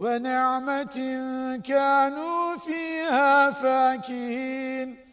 ونعمة كانوا فيها فاكهين.